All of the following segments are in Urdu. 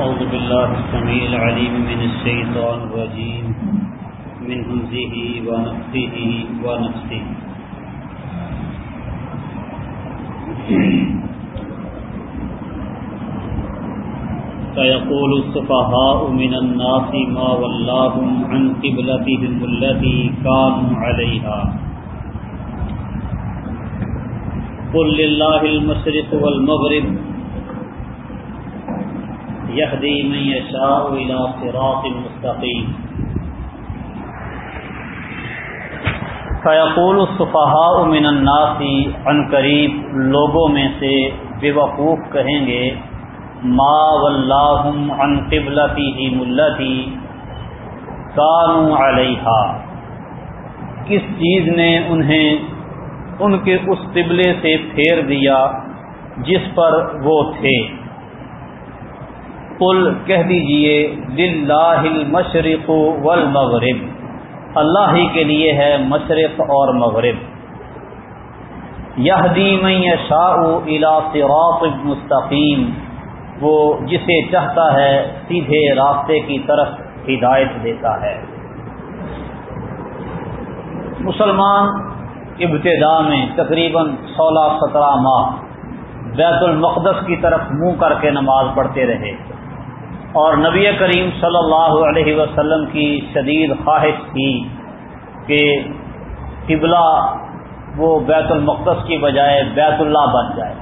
أعوذ بالله السميع العليم من الشيطان الرجيم، من همزه ونفسه ونفسه. فيقول السفهاء من الناس ما ولاهم عن قبلتهم التي كانوا عليها. قل لله المشرق والمغرب يهدي من يشاء إلى صراط مستقيم. فیقول الصفحاء من الناس عن قریب لوگوں میں سے بے وقوف کہیں گے، ما واللہم عن قبلتی ملتی کانو علیہا کس چیز نے انہیں ان کے اس قبلے سے پھیر دیا جس پر وہ تھے؟ قل کہہ دیجیے، للہ المشرق والمغرب۔ اللہ ہی کے لیے ہے مشرق اور مغرب۔ یہدی من یشاء الى صراط مستقیم۔ وہ جسے چاہتا ہے سیدھے راستے کی طرف ہدایت دیتا ہے۔ مسلمان ابتدا میں تقریباً سولہ سترہ ماہ بیت المقدس کی طرف منہ کر کے نماز پڑھتے رہے۔ اور نبی کریم صلی اللہ علیہ وسلم کی شدید خواہش تھی کہ قبلہ وہ بیت المقدس کی بجائے بیت اللہ بن جائے۔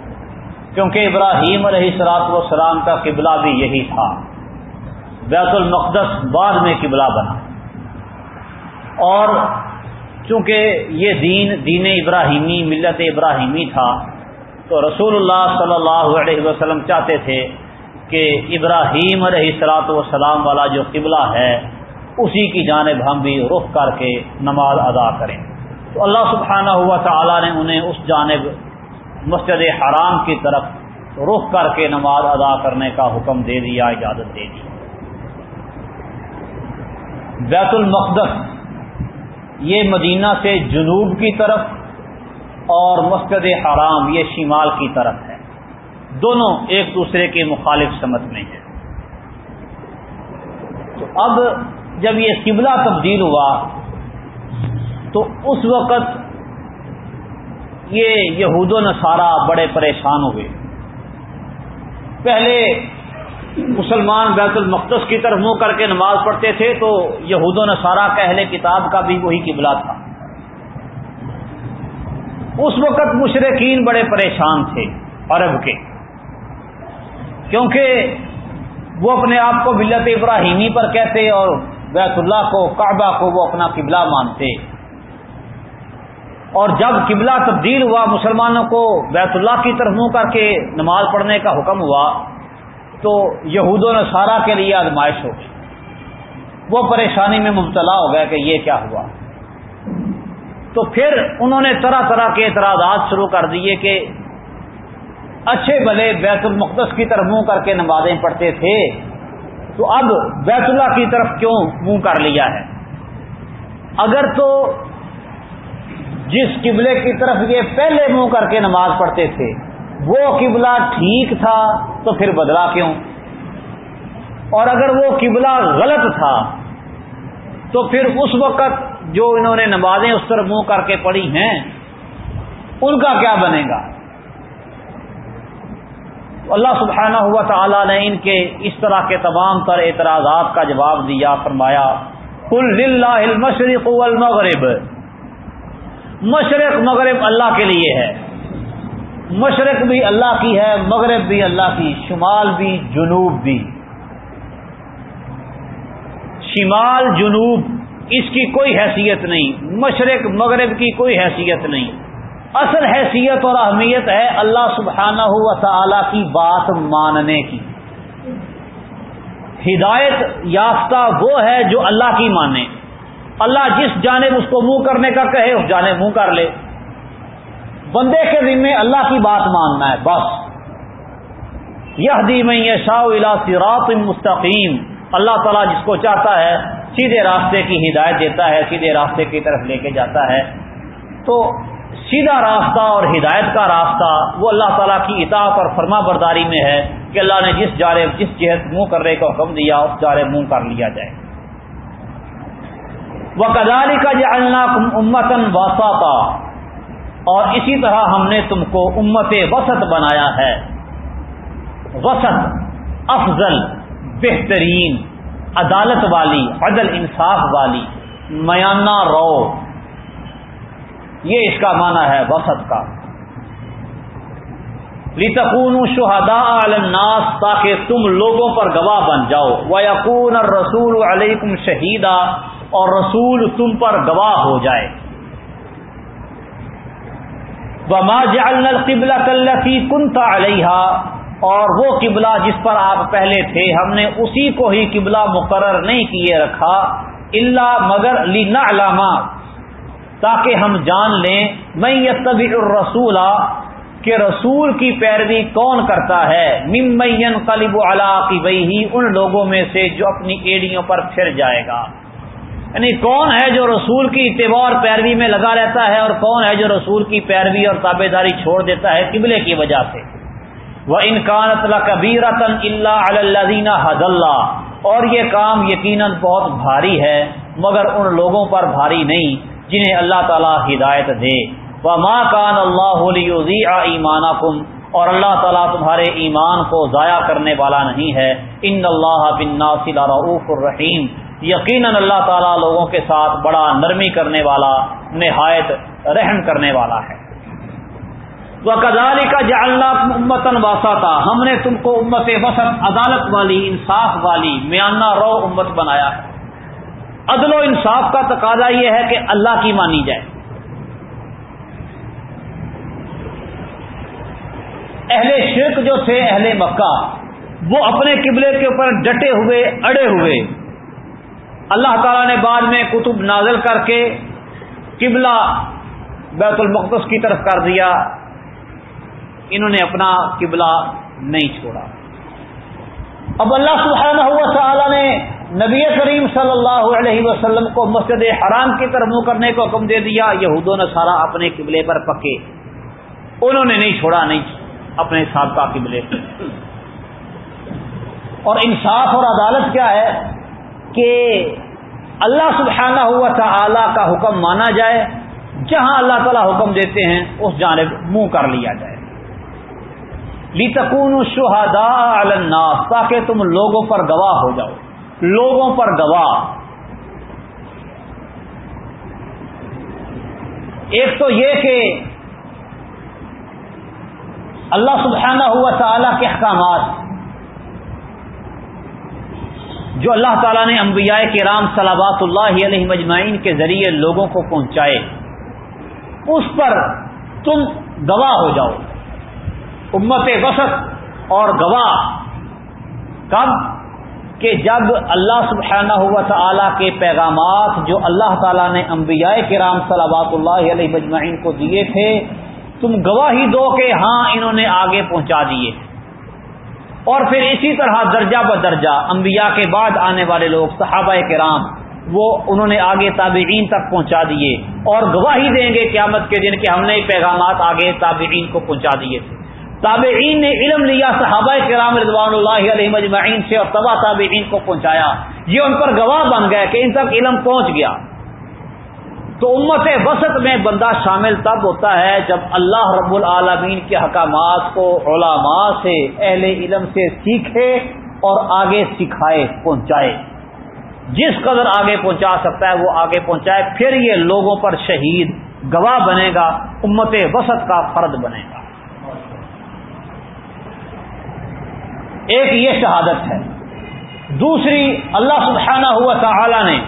کیونکہ ابراہیم علیہ سلاط وسلام کا قبلہ بھی یہی تھا۔ بیت المقدس بعد میں قبلہ بنا۔ اور چونکہ یہ دین دین ابراہیمی، ملت ابراہیمی تھا، تو رسول اللہ صلی اللہ علیہ وسلم چاہتے تھے کہ ابراہیم علیہ السلاط وسلام والا جو قبلہ ہے، اسی کی جانب ہم بھی رخ کر کے نماز ادا کریں۔ تو اللہ سبحانہ ہوا تعالیٰ نے انہیں اس جانب مسجد حرام کی طرف رخ کر کے نماز ادا کرنے کا حکم دے دیا، اجازت دے دی۔ بیت المقدس، یہ مدینہ سے جنوب کی طرف اور مسجد حرام، یہ شمال کی طرف ہے۔ دونوں ایک دوسرے کے مخالف سمت میں ہیں۔ تو اب جب یہ قبلہ تبدیل ہوا، تو اس وقت یہ یہود و نصارہ بڑے پریشان ہوئے پہلے مسلمان بیت المقدس کی طرف منہ کر کے نماز پڑھتے تھے، تو یہود و نصارہ کا اہل کتاب کا بھی وہی قبلہ تھا۔ اس وقت مشرقین بڑے پریشان تھے عرب کے۔ کیونکہ وہ اپنے آپ کو ملت ابراہیمی پر کہتے اور بیت اللہ کو، کعبہ کو وہ اپنا قبلہ مانتے۔ اور جب قبلہ تبدیل ہوا مسلمانوں کو بیت اللہ کی طرف منہ کر کے نماز پڑھنے کا حکم ہوا، تو یہود و نصارہ کے لیے آزمائش ہو گئی۔ وہ پریشانی میں مبتلا ہو گیا کہ یہ کیا ہوا۔ تو پھر انہوں نے طرح طرح کے اعتراضات شروع کر دیے کہ اچھے بھلے بیت المقدس کی طرف منہ کر کے نمازیں پڑھتے تھے، تو اب بیت اللہ کی طرف کیوں منہ کر لیا ہے؟ اگر تو جس قبلے کی طرف یہ پہلے منہ کر کے نماز پڑھتے تھے، وہ قبلہ ٹھیک تھا تو پھر بدلا کیوں؟ اور اگر وہ قبلہ غلط تھا، تو پھر اس وقت جو انہوں نے نمازیں اس طرف منہ کر کے پڑھی ہیں، ان کا کیا بنے گا؟ اللہ سبحانہ ہوا تعالیٰ نے ان کے اس طرح کے تمام تر اعتراضات کا جواب دیا، فرمایا کل المشرق والمغرب۔ مشرق، مغرب اللہ کے لیے ہے۔ مشرق بھی اللہ کی ہے، مغرب بھی اللہ کی، شمال بھی، جنوب بھی۔ شمال، جنوب، اس کی کوئی حیثیت نہیں۔ مشرق، مغرب کی کوئی حیثیت نہیں۔ اصل حیثیت اور اہمیت ہے اللہ سبحانہ و تعالی کی بات ماننے کی۔ ہدایت یافتہ وہ ہے جو اللہ کی مانے۔ اللہ جس جانب اس کو منہ کرنے کا کہے، اس جانب منہ کر لے۔ بندے کے ذمے اللہ کی بات ماننا ہے، بس۔ یہ دی میں یہ شاہ سراط مستقیم۔ اللہ تعالیٰ جس کو چاہتا ہے، سیدھے راستے کی ہدایت دیتا ہے، سیدھے راستے کی طرف لے کے جاتا ہے۔ تو سیدھا راستہ اور ہدایت کا راستہ وہ اللہ تعالیٰ کی اطاعت اور فرما برداری میں ہے کہ اللہ نے جس جارے جس جہت منہ کرنے کا حکم دیا، اس جارے منہ کر لیا جائے۔ وہ کداری کا جو اللہ امتن واسطہ اور اسی طرح ہم نے تم کو امت وسط بنایا ہے۔ وسط، افضل، بہترین، عدالت والی، عدل انصاف والی، میانہ رو یہ اس کا معنی ہے وسط کا۔ لتکون شہدا الناس تاکہ تم لوگوں پر گواہ بن جاؤ۔ وہ یقون رسول علیکم شہیدا اور رسول تم پر گواہ ہو جائے۔ وما جعلنا القبلہ کلتی کنتا علیہ اور وہ قبلہ جس پر آپ پہلے تھے، ہم نے اسی کو ہی قبلہ مقرر نہیں کیے رکھا۔ اللہ مگر لینا علامہ تاکہ ہم جان لیں میں یہ طبی الرسول کہ رسول کی پیروی کون کرتا ہے؟ ممین قلب علاقی بہی ان لوگوں میں سے جو اپنی ایڑیوں پر پھر جائے گا۔ یعنی کون ہے جو رسول کی اتباع اور پیروی میں لگا رہتا ہے، اور کون ہے جو رسول کی پیروی اور تابے داری چھوڑ دیتا ہے قبلے کی وجہ سے؟ وہ انکانت کبیر اللہ اللہدینہ حض اللہ اور یہ کام یقیناً بہت بھاری ہے، مگر ان لوگوں پر بھاری نہیں۔ جنہیں اللہ تعالیٰ ہدایت دے۔ وہ ماں کان اللہ ایمان اور اللہ تعالیٰ تمہارے ایمان کو ضائع کرنے والا نہیں ہے۔ ان اللہ بن ناصل رعف الرحیم یقیناً اللہ تعالیٰ لوگوں کے ساتھ بڑا نرمی کرنے والا، نہایت رحم کرنے والا ہے۔ وہ کدالی کا جاللہ امتن واسا تھا ہم نے تم کو امت وسط، عدالت والی، انصاف والی، میانہ رو امت بنایا ہے۔ عدل و انصاف کا تقاضا یہ ہے کہ اللہ کی مانی جائے۔ اہل شرک جو تھے، اہل مکہ، وہ اپنے قبلے کے اوپر ڈٹے ہوئے، اڑے ہوئے۔ اللہ تعالیٰ نے بعد میں کتب نازل کر کے قبلہ بیت المقدس کی طرف کر دیا۔ انہوں نے اپنا قبلہ نہیں چھوڑا۔ اب اللہ سبحانہ ہوا تعالیٰ نے نبی کریم صلی اللہ علیہ وسلم کو مسجد حرام کی طرف منہ کرنے کو حکم دے دیا، یہود نے سارا اپنے قبلے پر پکے۔ انہوں نے نہیں چھوڑا، نہیں، اپنے سابقہ قبلے۔ اور انصاف اور عدالت کیا ہے؟ کہ اللہ سبحانہ ہوا تھا کا حکم مانا جائے۔ جہاں اللہ تعالیٰ حکم دیتے ہیں، اس جانب منہ کر لیا جائے۔ تکون شہادا الناس، تاکہ تم لوگوں پر گواہ ہو جاؤ۔ لوگوں پر گواہ۔ ایک تو یہ کہ اللہ سبحانہ ہوا تعالی کے احکامات جو اللہ تعالیٰ نے انبیاء کے رام صلابات اللہ علیہ مجمعین کے ذریعے لوگوں کو پہنچائے، اس پر تم گواہ ہو جاؤ۔ امت وسط اور گواہ۔ کب؟ کہ جب اللہ سبحانہ ہوا تعالیٰ کے پیغامات جو اللہ تعالیٰ نے انبیاء کے رام صلابات اللہ علیہ مجمعین کو دیے تھے، تم گواہی دو کہ ہاں انہوں نے آگے پہنچا دیے۔ اور پھر اسی طرح درجہ بدرجہ انبیاء کے بعد آنے والے لوگ، صحابہ کرام، وہ انہوں نے آگے تابعین تک پہنچا دیے۔ اور گواہی دیں گے قیامت کے دن کہ ہم نے پیغامات آگے تابعین کو پہنچا دیے تھے۔ تابعین نے علم لیا، صحابہ کرام رضوان اللہ علیہ مجمعین سے اور تبا تابعین کو پہنچایا۔ یہ ان پر گواہ بن گئے کہ ان تک علم پہنچ گیا۔ تو امت وسط میں بندہ شامل تب ہوتا ہے جب اللہ رب العالمین کے حکامات کو علماء سے، اہل علم سے سیکھے اور آگے سکھائے، پہنچائے۔ جس قدر آگے پہنچا سکتا ہے، وہ آگے پہنچائے، پھر یہ لوگوں پر شہید گواہ بنے گا، امت وسط کا فرد بنے گا۔ ایک یہ شہادت ہے۔ دوسری، اللہ سبحانہ ہوا تعالی نے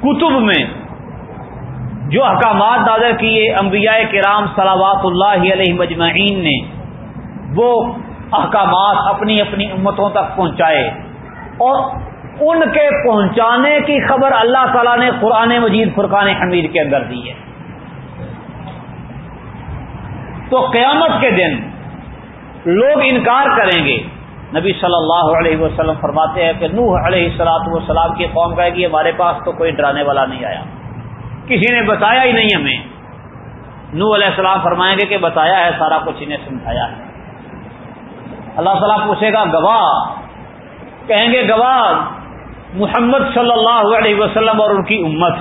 کتب میں جو احکامات نازر کیے انبیاء کرام صلوات اللہ علیہ مجمعین نے، وہ احکامات اپنی اپنی امتوں تک پہنچائے۔ اور ان کے پہنچانے کی خبر اللہ تعالیٰ نے قرآن مجید فرقان حمید کے اندر دی ہے۔ تو قیامت کے دن لوگ انکار کریں گے۔ نبی صلی اللہ علیہ وسلم فرماتے ہیں کہ نوح علیہ السلاۃ والسلام کی قوم کہے گی، ہمارے پاس تو کوئی ڈرانے والا نہیں آیا۔ کسی نے بتایا ہی نہیں ہمیں۔ نو علیہ السلام فرمائیں گے کہ بتایا ہے، سارا کچھ انہیں سمجھایا ہے۔ اللہ تعالیٰ پوچھے گا، گواہ؟ کہیں گے، گواہ، محمد صلی اللہ علیہ وسلم اور ان کی امت۔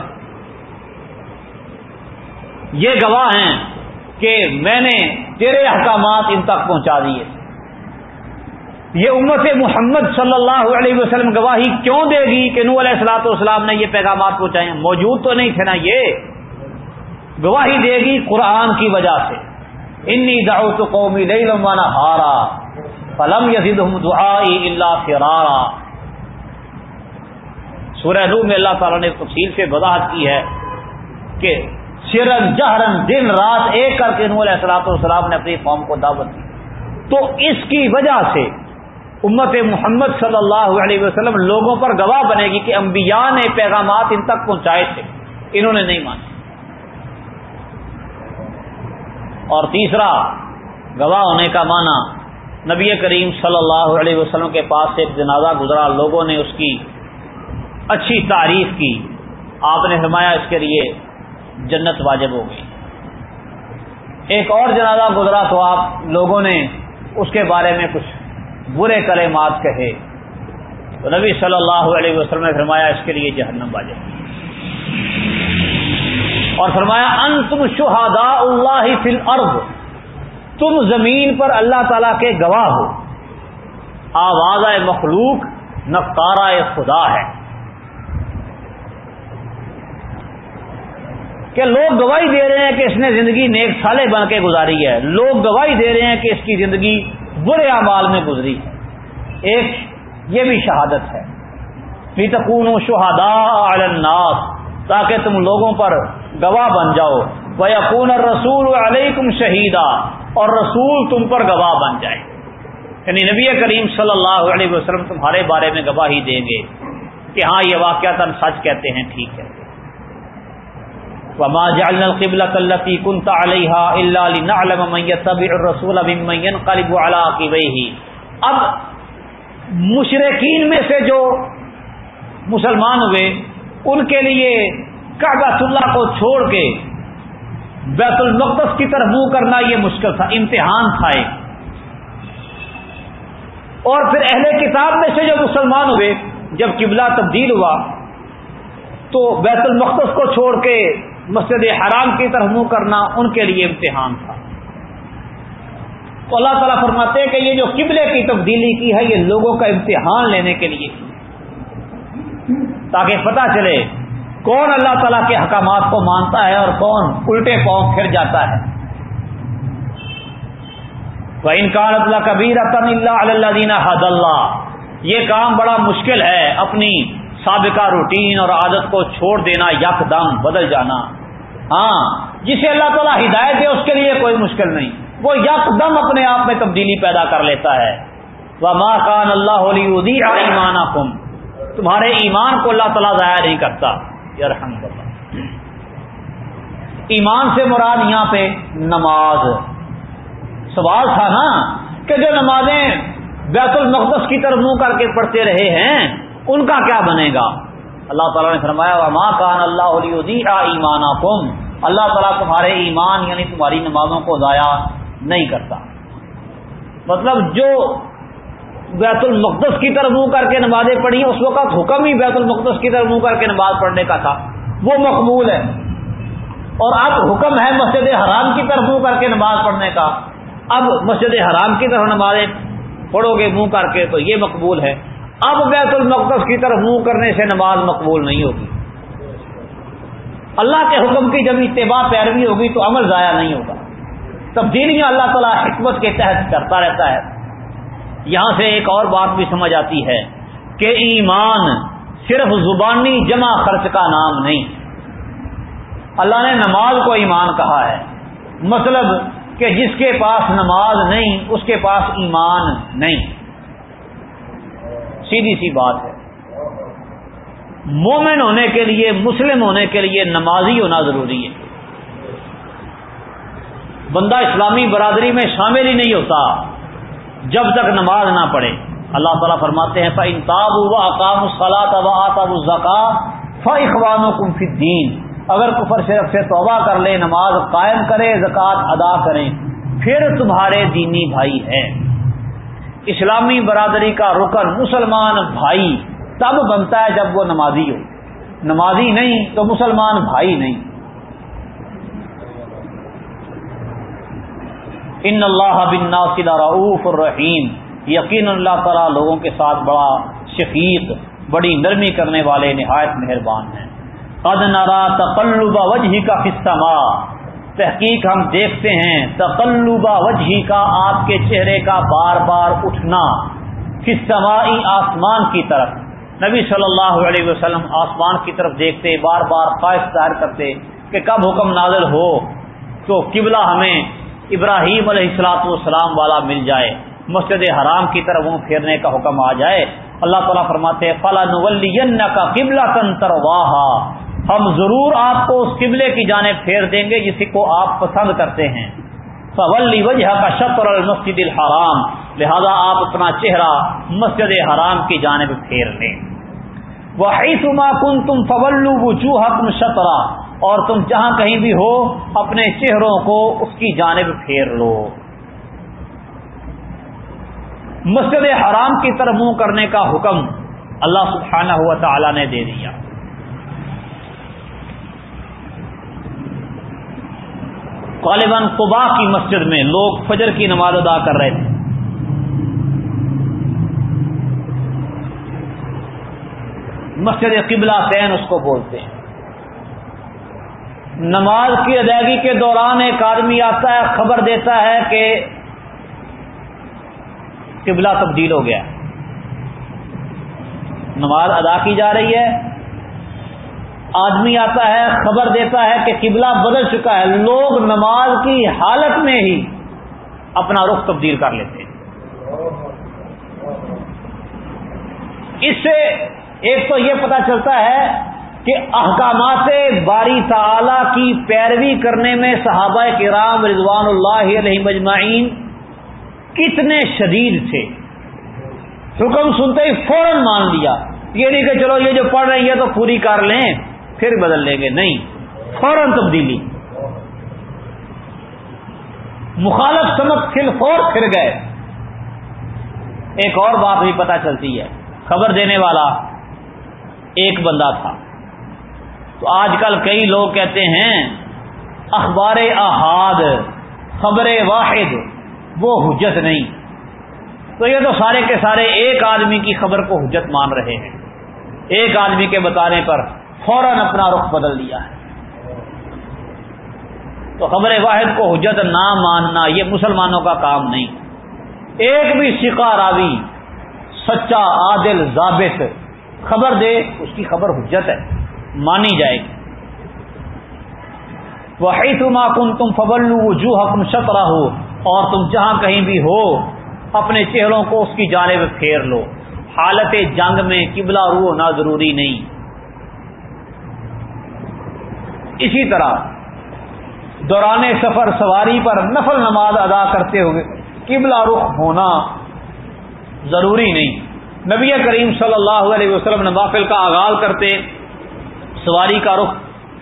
یہ گواہ ہیں کہ میں نے تیرے احکامات ان تک پہنچا دیے۔ یہ امت محمد صلی اللہ علیہ وسلم گواہی کیوں دے گی کہ نو علیہ السلاۃ والسلام نے یہ پیغامات پہنچائے؟ موجود تو نہیں تھے نا یہ۔ گواہی دے گی قرآن کی وجہ سے۔ انی دعوت قومی لئی لمانا ہارا فلم یزید دعائی اللہ فرارا. سورہ نو میں اللہ تعالیٰ نے تفصیل سے وضاحت کی ہے کہ شرن جہرن دن رات ایک کر کے نور اصلاۃ والسلام نے اپنی قوم کو دعوت دی۔ تو اس کی وجہ سے امت محمد صلی اللہ علیہ وسلم لوگوں پر گواہ بنے گی کہ انبیاء نے پیغامات ان تک پہنچائے تھے۔ انہوں نے نہیں مانے۔ اور تیسرا، گواہ ہونے کا معنی، نبی کریم صلی اللہ علیہ وسلم کے پاس سے ایک جنازہ گزرا، لوگوں نے اس کی اچھی تعریف کی۔ آپ نے فرمایا اس کے لیے جنت واجب ہو گئی۔ ایک اور جنازہ گزرا تو آپ لوگوں نے اس کے بارے میں کچھ برے کلمات کہے۔ تو نبی صلی اللہ علیہ وسلم نے فرمایا، اس کے لیے جہنم واجب۔ اور فرمایا ان تم شہادا اللہ فی الارض۔ تم زمین پر اللہ تعالی کے گواہ ہو۔ آواز مخلوق، نقارہ خدا ہے۔ کہ لوگ گواہی دے رہے ہیں کہ اس نے زندگی نیک سالے بن کے گزاری ہے۔ لوگ گواہی دے رہے ہیں کہ اس کی زندگی برے اعمال میں گزری۔ ایک یہ بھی شہادت ہے۔ فی تکون شہادا الناس، تاکہ تم لوگوں پر گواہ بن جاؤ۔ وہ یقون رسول علیکم شہیدا اور رسول تم پر گواہ بن جائے۔ یعنی نبی کریم صلی اللہ علیہ وسلم تمہارے بارے میں گواہی دیں گے کہ ہاں یہ واقعہ تم سچ کہتے ہیں، ٹھیک ہے۔ وما جعلنا القبلة التي كنت عليها الا لنعلم من يتبع الرسول ممن ينقلب على عقبيه اب مشرقین میں سے جو مسلمان ہوئے، ان کے لیے کعبہ اللہ کو چھوڑ کے بیت المقدس کی طرف منہ کرنا یہ مشکل تھا، امتحان تھا ایک۔ اور پھر اہل کتاب میں سے جو مسلمان ہوئے، جب قبلہ تبدیل ہوا، تو بیت المقدس کو چھوڑ کے مسجد حرام کی طرف منہ کرنا ان کے لیے امتحان تھا۔ تو اللہ تعالیٰ فرماتے ہیں کہ یہ جو قبلے کی تبدیلی کی ہے، یہ لوگوں کا امتحان لینے کے لیے تاکہ پتہ چلے کون اللہ تعالیٰ کے حکامات کو مانتا ہے اور کون الٹے پاؤں پھر جاتا ہے۔ وہ انکان اللہ کبیر اللہ اللہ دینا حد اللہ یہ کام بڑا مشکل ہے، اپنی سابقہ روٹین اور عادت کو چھوڑ دینا یک دم بدل جانا۔ ہاں جسے اللہ تعالیٰ ہدایت دے، اس کے لیے کوئی مشکل نہیں۔ وہ یک دم اپنے آپ میں تبدیلی پیدا کر لیتا ہے۔ وہ ماں کان اللہ علی ایمان تمہارے ایمان کو اللہ تعالیٰ ضائع نہیں کرتا۔ یرحم ایمان سے مراد یہاں پہ نماز۔ سوال تھا نا کہ جو نمازیں بیت المقدس کی طرف منہ کر کے پڑھتے رہے ہیں، ان کا کیا بنے گا؟ اللہ تعالیٰ نے فرمایا ماں کان اللہ علی ایمان اللہ تعالیٰ تمہارے ایمان یعنی تمہاری نمازوں کو ضائع نہیں کرتا۔ مطلب جو بیت المقدس کی طرف منہ کر کے نمازیں پڑھی، اس وقت حکم ہی بیت المقدس کی طرف منہ کر کے نماز پڑھنے کا تھا۔ وہ مقبول ہے۔ اور اب حکم ہے مسجد حرام کی طرف منہ کر کے نماز پڑھنے کا۔ اب مسجد حرام کی طرف نمازیں پڑھو گے منہ کر کے تو یہ مقبول ہے۔ اب بیت المقدس کی طرف منہ کرنے سے نماز مقبول نہیں ہوگی۔ اللہ کے حکم کی جب اتباع پیروی ہوگی تو عمل ضائع نہیں ہوگا۔ تبدیلیاں اللہ تعالیٰ حکمت کے تحت کرتا رہتا ہے۔ یہاں سے ایک اور بات بھی سمجھ آتی ہے کہ ایمان صرف زبانی جمع خرچ کا نام نہیں۔ اللہ نے نماز کو ایمان کہا ہے۔ مطلب کہ جس کے پاس نماز نہیں، اس کے پاس ایمان نہیں۔ سیدھی سی بات ہے۔ مومن ہونے کے لیے، مسلم ہونے کے لیے نمازی ہونا ضروری ہے۔ بندہ اسلامی برادری میں شامل ہی نہیں ہوتا جب تک نماز نہ پڑھے۔ اللہ تعالیٰ فرماتے ہیں انتاب و اقام الصلاۃ و آتاب الزکا فخوان و دین اگر کفر شرف سے توبہ کر لے نماز قائم کرے زکوٰۃ ادا کریں، پھر تمہارے دینی بھائی ہیں۔ اسلامی برادری کا رکن مسلمان بھائی تب بنتا ہے جب وہ نمازی ہو۔ نمازی نہیں تو مسلمان بھائی نہیں۔ ان اللہ بن ناصل الرحیم۔ یقین اللہ تعالیٰ لوگوں کے ساتھ بڑا شفیق، بڑی نرمی کرنے والے نہایت مہربان ہیں۔ قد نرا تقلب وجہ کا تحقیق ہم دیکھتے ہیں، تقلب وجہ کا آپ کے چہرے کا بار بار اٹھنا کس فسمائی آسمان کی طرف۔ نبی صلی اللہ علیہ وسلم آسمان کی طرف دیکھتے، بار بار خواہش ظاہر کرتے کہ کب حکم نازل ہو تو قبلہ ہمیں ابراہیم علیہ السلاط والسلام والا مل جائے۔ مسجد حرام کی طرف وہ پھیرنے کا حکم آ جائے۔ اللہ تعالیٰ فرماتے فلاں کا قبلہ تنتر ہم ضرور آپ کو اس قبلے کی جانب پھیر دیں گے جس کو آپ پسند کرتے ہیں۔ فولی وجہ کا شطر المسجد الحرام۔ لہذا آپ اپنا چہرہ مسجد حرام کی جانب پھیر لیں۔ وہ کن تم فولو وجوہ تم شطرا۔ اور تم جہاں کہیں بھی ہو، اپنے چہروں کو اس کی جانب پھیر لو۔ مسجد حرام کی طرف منہ کرنے کا حکم اللہ سبحانہ ہوا تعالی نے دے دیا۔ غالباً قبا کی مسجد میں لوگ فجر کی نماز ادا کر رہے تھے۔ مسجد قبلہ سین اس کو بولتے ہیں۔ نماز کی ادائیگی کے دوران ایک آدمی آتا ہے، خبر دیتا ہے کہ قبلہ تبدیل ہو گیا۔ نماز ادا کی جا رہی ہے۔ آدمی آتا ہے، خبر دیتا ہے کہ قبلہ بدل چکا ہے۔ لوگ نماز کی حالت میں ہی اپنا رخ تبدیل کر لیتے ہیں۔ اس سے ایک تو یہ پتا چلتا ہے کہ احکامات باری تعالی کی پیروی کرنے میں صحابہ کرام رضوان اللہ علیہ مجمعین کتنے شدید تھے۔ حکم سنتے ہی فوراً مان لیا۔ یہ نہیں کہ چلو یہ جو پڑھ رہی ہے تو پوری کر لیں۔ پھر بدل لیں گے نہیں، فوراً تبدیلی۔ مخالف سمجھ پھر فور پھر گئے۔ ایک اور بات بھی پتہ چلتی ہے، خبر دینے والا ایک بندہ تھا۔ تو آج کل کئی لوگ کہتے ہیں، اخبار احاد، خبر واحد، وہ حجت نہیں۔ تو یہ تو سارے کے سارے ایک آدمی کی خبر کو حجت مان رہے ہیں۔ ایک آدمی کے بتانے پر فوراً اپنا رخ بدل دیا ہے۔ تو خبر واحد کو حجت نہ ماننا یہ مسلمانوں کا کام نہیں۔ ایک بھی سکا راوی، سچا، عادل، ضابط، خبر دے، اس کی خبر حجت ہے، مانی جائے گی۔ وہی تم کن تم فبل جو حکم شطرا ہو اور تم جہاں کہیں بھی ہو، اپنے چہروں کو اس کی جانب پھیر لو۔ حالت جنگ میں قبلہ رو ہونا ضروری نہیں۔ اسی طرح دوران سفر سواری پر نفل نماز ادا کرتے ہوئے قبلہ رخ ہونا ضروری نہیں۔ نبی کریم صلی اللہ علیہ وسلم نوافل کا آغاز کرتے سواری کا رخ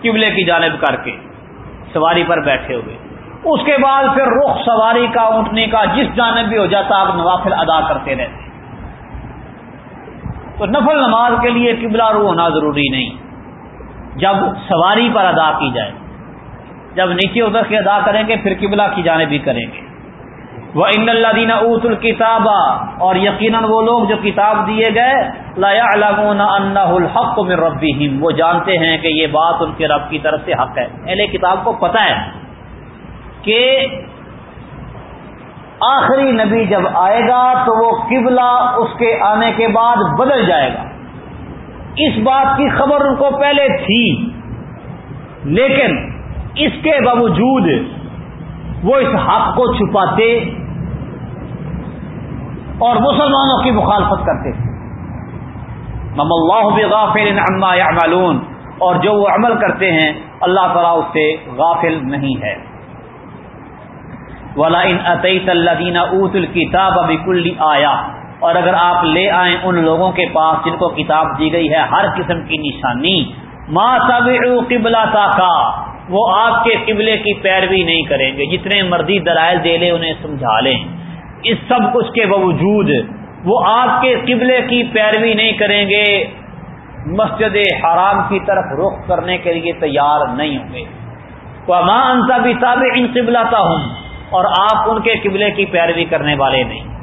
قبلے کی جانب کر کے سواری پر بیٹھے ہوئے۔ اس کے بعد پھر رخ سواری کا اٹھنے کا جس جانب بھی ہو جاتا آپ نوافل ادا کرتے رہتے۔ تو نفل نماز کے لیے قبلہ رو ہونا ضروری نہیں۔ جب سواری پر ادا کی جائے۔ جب نیچے اتر کے ادا کریں گے، پھر قبلہ کی جانب بھی کریں گے۔ وہ ان اللہ دینا اوت الکتاب اور یقیناً وہ لوگ جو کتاب دیے گئے الحق میں ربی وہ جانتے ہیں کہ یہ بات ان کے رب کی طرف سے حق ہے۔ اہل کتاب کو پتہ ہے کہ آخری نبی جب آئے گا، تو وہ قبلہ اس کے آنے کے بعد بدل جائے گا۔ اس بات کی خبر ان کو پہلے تھی، لیکن اس کے باوجود وہ اس حق کو چھپاتے اور مسلمانوں کی مخالفت کرتے۔ مم اللہ غافل عما يعملون۔ اور جو وہ عمل کرتے ہیں، اللہ تعالیٰ اس سے غافل نہیں ہے۔ ولا ان عطیت اللہ دینا اوت الکتاب ابھی کل آیا اور اگر آپ لے آئیں ان لوگوں کے پاس جن کو کتاب دی گئی ہے، ہر قسم کی نشانی۔ ما سب قبلہ کا وہ آپ کے قبلے کی پیروی نہیں کریں گے۔ جتنے مرضی دلائل دے لیں، انہیں سمجھا لیں۔ اس سب کچھ کے باوجود وہ آپ کے قبلے کی پیروی نہیں کریں گے۔ مسجد حرام کی طرف رخ کرنے کے لیے تیار نہیں ہوں گے۔ ماں انسا بھی تاب ان قبلاتا ہوں اور آپ ان کے قبلے کی پیروی کرنے والے نہیں۔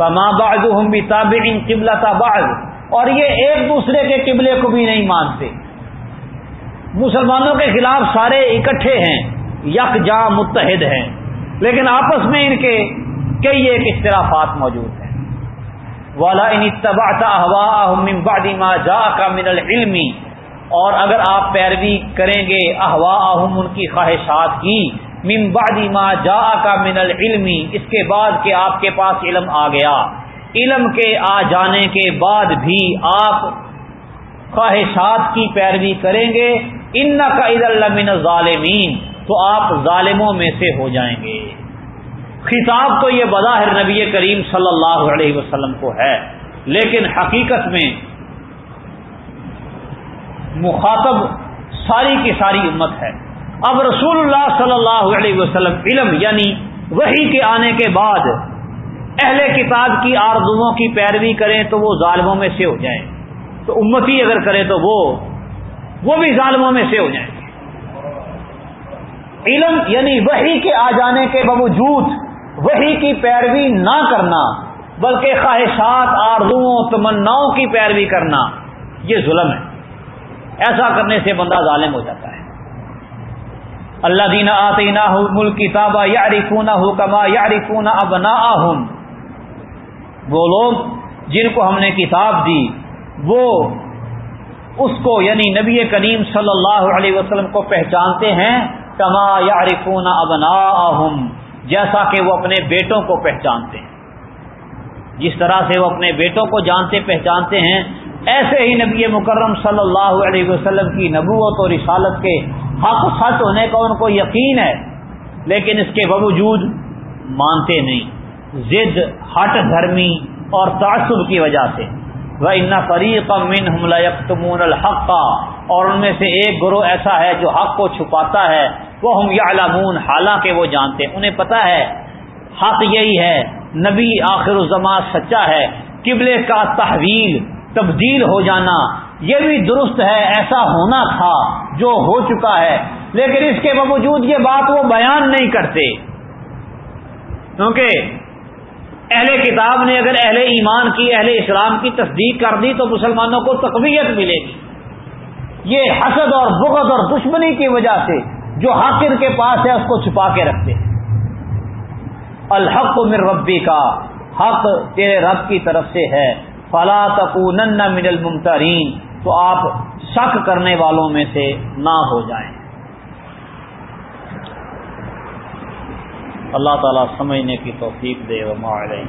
ماں باغ ہوں بھی تاب ان اور یہ ایک دوسرے کے قبلے کو بھی نہیں مانتے۔ مسلمانوں کے خلاف سارے اکٹھے ہیں یک جا متحد ہیں۔ لیکن آپس میں ان کے کئی ایک اختلافات موجود ہیں۔ والا ان تباہ جا کا من العلمی اور اگر آپ پیروی کریں گے احوا ان کی خواہشات کی من بعد ما جا کا من العلمی اس کے بعد کہ آپ کے پاس علم آ گیا۔ علم کے آ جانے کے بعد بھی آپ خواہشات کی پیروی کریں گے۔ ان کا عید اللہ ظالمین تو آپ ظالموں میں سے ہو جائیں گے۔ خطاب تو یہ بظاہر نبی کریم صلی اللہ علیہ وسلم کو ہے، لیکن حقیقت میں مخاطب ساری کی ساری امت ہے۔ اب رسول اللہ صلی اللہ علیہ وسلم علم یعنی وہی کے آنے کے بعد اہل کتاب کی آردوؤں کی پیروی کریں تو وہ ظالموں میں سے ہو جائیں۔ تو امتی اگر کرے تو وہ وہ بھی ظالموں میں سے ہو جائیں۔ علم یعنی وہی کے آ جانے کے باوجود وہی کی پیروی نہ کرنا، بلکہ خواہشات آردوؤں تمناؤں کی پیروی کرنا، یہ ظلم ہے۔ ایسا کرنے سے بندہ ظالم ہو جاتا ہے۔ اللہ دینا آتے نہ ملک کتابہ یاری کونا ہو کما یاری کونا اب نہ وہ لوگ جن کو ہم نے کتاب دی، وہ اس کو یعنی نبی کریم صلی اللہ علیہ وسلم کو پہچانتے ہیں کما یاری کونا اب جیسا کہ وہ اپنے بیٹوں کو پہچانتے ہیں۔ جس طرح سے وہ اپنے بیٹوں کو جانتے، پہچانتے ہیں، ایسے ہی نبی مکرم صلی اللہ علیہ وسلم کی نبوت اور رسالت کے حق سچ ہونے کا ان کو یقین ہے، لیکن اس کے باوجود مانتے نہیں۔ ضد، ہٹ دھرمی اور تعصب کی وجہ سے۔ وہ ان فریق من حملہ یکتمون الحق۔ اور ان میں سے ایک گروہ ایسا ہے جو حق کو چھپاتا ہے۔ وہ ہم یا حالانکہ وہ جانتے ہیں۔ انہیں پتا ہے، حق یہی ہے۔ نبی آخر الزما سچا ہے۔ قبلے کا تحویل، تبدیل ہو جانا۔ یہ بھی درست ہے، ایسا ہونا تھا جو ہو چکا ہے، لیکن اس کے باوجود یہ بات وہ بیان نہیں کرتے۔ کیونکہ اہل کتاب نے اگر اہل ایمان کی، اہل اسلام کی تصدیق کر دی تو مسلمانوں کو تقویت ملے گی۔ یہ حسد اور بغض اور دشمنی کی وجہ سے جو حاکر کے پاس ہے، اس کو چھپا کے رکھتے۔ ہیں الحق من ربی کا حق تیرے رب کی طرف سے ہے۔ فلا تکونن من الممترین۔ تو آپ شک کرنے والوں میں سے نہ ہو جائیں۔ اللہ تعالیٰ سمجھنے کی توفیق دے، وما علیہ۔